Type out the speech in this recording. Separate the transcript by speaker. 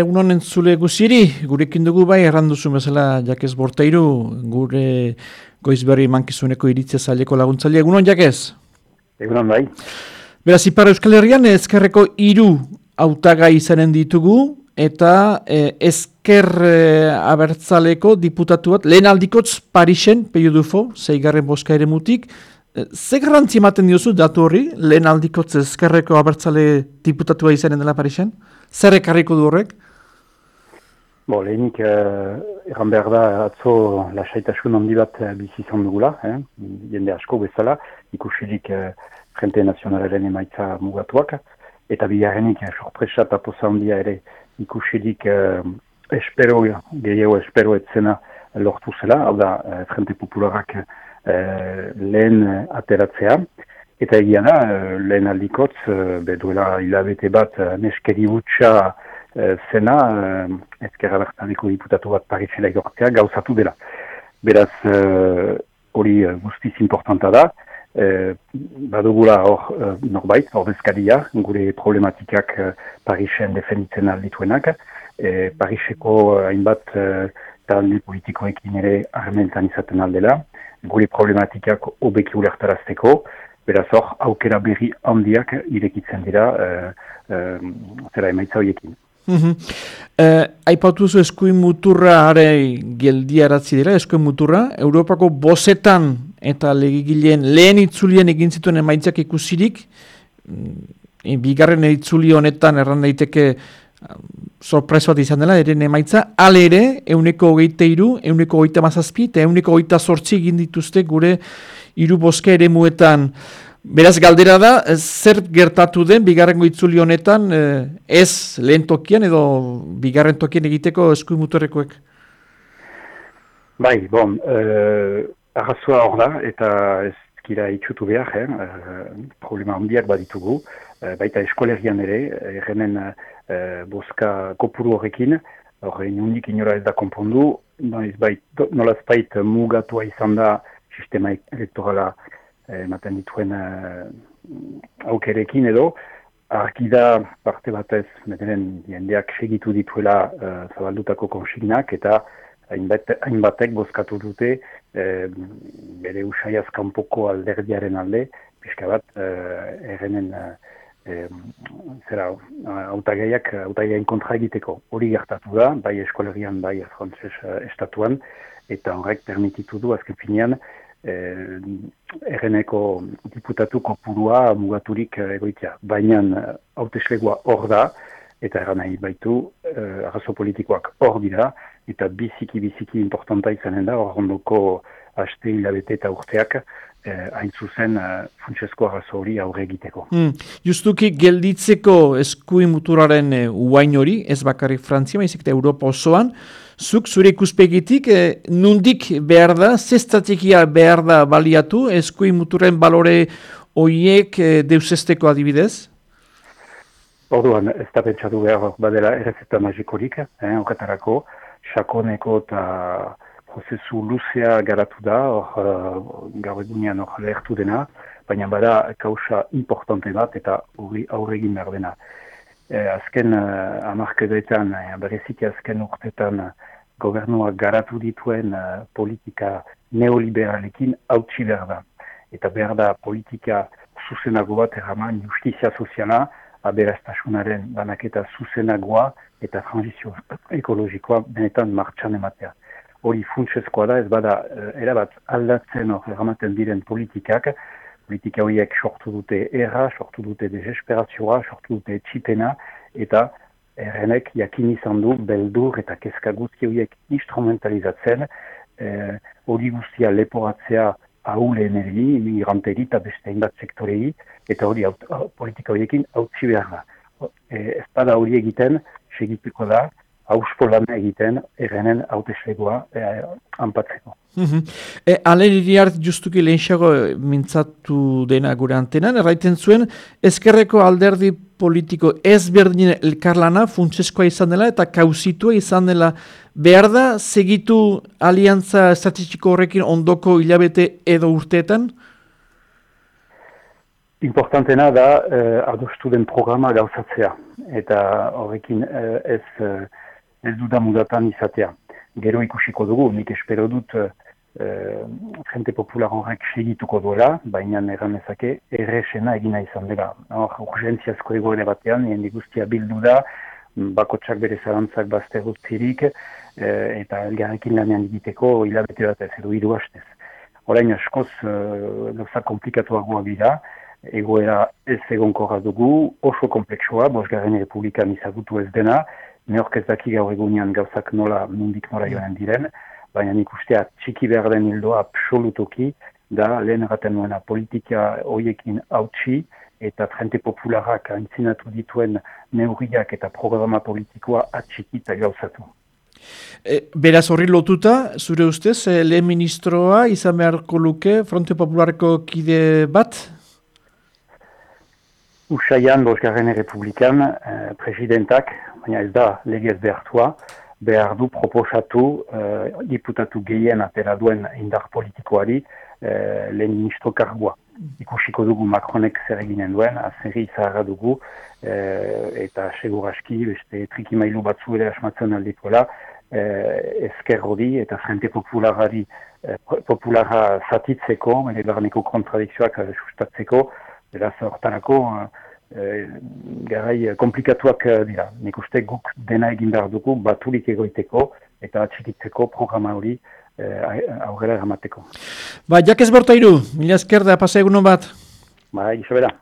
Speaker 1: Egunon entzule guziri, gurekin dugu bai, erranduzu bezala Jakez Borteiru, gure goizberri mankizuneko iritzia zaileko laguntzaile. Egunon, Jakez?
Speaker 2: Egunon, bai.
Speaker 1: Beraz, Ipar Euskal Herrian, ezkerreko iru autaga izanen ditugu, eta eh, ezker eh, abertzaleko diputatu bat, lehen aldikotz Parisen, peio dufo, zeigarren boska ere mutik, eh, Ze garrantzi ematen diozu datu hori, lehen aldikotz ezkerreko abertzale diputatua izanen dela Parisen? Zer ekarriko du horrek?
Speaker 2: Bo, lehenik, eh, erran behar da, atzo lasaitasun handi bat eh, bizi izan dugula, eh? jende asko bezala, ikusirik eh, Frente Nazionalaren emaitza mugatuak, eta bigarrenik, eh, sorpresa eta poza handia ere, ikusirik eh, espero, gehiago espero etzena lortu zela, hau da, eh, Frente Popularak eh, lehen eh, ateratzea, Eta egia da, eh, lehen aldikotz, eh, beduela hilabete bat, eh, neskeri butxa zena, ezkerra bertaneko diputatu bat Parisela egortzea, gauzatu dela. Beraz, hori guztiz importanta da, badugula hor norbait, hor bezkadia, gure problematikak Parisen defenditzen aldituenak, Pariseko hainbat talde politikoekin ere armentan izaten aldela, gure problematikak obeki ulertarazteko, Beraz hor, aukera berri handiak irekitzen dira uh, zera emaitza horiekin.
Speaker 1: Mm -hmm. uh, Aipatu zu eskuin muturra are geldiaratzi dira, eskuin muturra. Europako bosetan eta legigileen lehen itzulien egin zituen emaitzak ikusirik, mm, bigarren itzuli honetan erran daiteke sorpreso bat izan dela, eren emaitza, ale ere, euneko hogeite iru, euneko hogeita mazazpi, eta euneko hogeita sortzi egin dituzte gure iru boske ere muetan. Beraz galdera da, zer gertatu den, bigarrengo itzuli honetan, eh, ez lehen tokian edo bigarren tokian egiteko eskui muturekoek?
Speaker 2: Bai, bon, uh, arrazoa hor da, eta ez kira itxutu behar, eh? problema handiak baditugu, uh, baita eskolerian ere, errenen e, boska kopuru horrekin, horrein unik inora ez da konpondu, nola ezbait mugatua izan da sistema elektorala ematen dituen e, aukerekin edo, argi da parte batez, meteren jendeak segitu dituela e, zabaldutako konsignak, eta hainbatek bozkatu dute e, bere usaiaz kanpoko alderdiaren alde, pixka bat, e, errenen e, zera, autagaiak, autagaiain kontra egiteko. Hori gertatu da, bai eskolerian, bai frantzes uh, estatuan, eta horrek permititu du, azken finean, eh, erreneko diputatuko purua mugaturik egoitzea. Baina hauteslegua hor da, eta erran nahi baitu, uh, arrazo politikoak hor dira, eta biziki-biziki importanta izanen da, hor haste hilabete eta urteak, eh, hain zuzen eh, funtsezko arrazo hori aurre egiteko.
Speaker 1: Hmm. Justuki gelditzeko eskuin muturaren eh, uain hori, ez bakarrik Frantzia, maizik eta Europa osoan, zuk zure ikuspegitik eh, nundik behar da, zestatekia behar da baliatu, eskuin muturen balore horiek eh, deusesteko adibidez?
Speaker 2: Orduan, ez da pentsatu behar badela errezeta magikorik, eh, okatarako, sakoneko eta prozesu luzea garatu da, hor uh, gaur egunean hor lehertu dena, baina bada kausa importante bat eta hori aurregin behar dena. E, azken uh, amarkedetan, e, bereziki azken urtetan uh, gobernua garatu dituen uh, politika neoliberalekin hautsi behar da. Eta behar da politika zuzenago bat erraman justizia soziala, aberaztasunaren banaketa zuzenagoa eta transizio ekologikoa benetan martxan ematea. Hori funtsezkoa da, ez bada, uh, erabat aldatzen hor eramaten diren politikak, politika horiek sortu dute erra, sortu dute desesperazioa, sortu dute txipena, eta errenek jakin izan du beldur eta kezka guzti horiek instrumentalizatzen, eh, hori uh, guztia leporatzea ahuleen eri, imigranteri eta beste hainbat sektorei, eta hori politika horiekin hautsi behar da. E, ez bada hori egiten, segituko da, hauspo lan egiten errenen hauteslegoa e, anpatzeko.
Speaker 1: -hmm. e, Aleriri hart justuki lehenxago mintzatu dena gure antenan, erraiten zuen, ezkerreko alderdi politiko ez berdin elkarlana funtseskoa izan dela eta kauzitua izan dela behar da segitu aliantza estrategiko horrekin ondoko hilabete edo urteetan?
Speaker 2: Importantena da uh, adostu den programa gauzatzea eta horrekin uh, ez, uh, ez duda mudatan izatea. Gero ikusiko dugu, nik espero dut uh, Frente Popular horrek segituko duela, baina eran ezake erresena egina izan dela. Hor, urgentziazko egoere batean, nien guztia bildu da, bakotsak bere zalantzak bazte guztirik, eta elgarrekin lanean egiteko hilabete bat ez edo hiru hastez. Horain askoz, gauza komplikatuagoa dira, egoera ez egonkorra dugu, oso kompleksua, Bosgarren Republikan izagutu ez dena, neork ez daki gaur egunean gauzak nola, mundik nola joan diren, baina nik ustea txiki behar den hildoa absolutoki, da lehen erraten nuena politika hoiekin hautsi, eta Frente Popularak antzinatu dituen neurriak eta programa politikoa atxiki eta gauzatu.
Speaker 1: E, beraz horri lotuta, zure ustez, e, lehen ministroa izan beharko luke Fronte Popularko kide bat?
Speaker 2: Usaian, Bosgarren Republikan, eh, presidentak, baina ez da legez behartua, behar du proposatu eh, diputatu gehien atera duen indar politikoari eh, lehen ministro kargua. Ikusiko dugu Macronek zer eginen duen, azerri zaharra dugu, eh, eta seguraski, beste trikimailu batzu ere asmatzen aldituela, eh, ezker hori eta frente popularari eh, populara zatitzeko, mene barneko kontradikzioak sustatzeko, beraz hortarako e, garai komplikatuak dira. Nik uste guk dena egin behar dugu baturik egoiteko eta atxikitzeko programa hori e, aurrera eramateko.
Speaker 1: Ba, jakez borta iru, mila esker da pasa egunon bat.
Speaker 2: Ba, iso bera.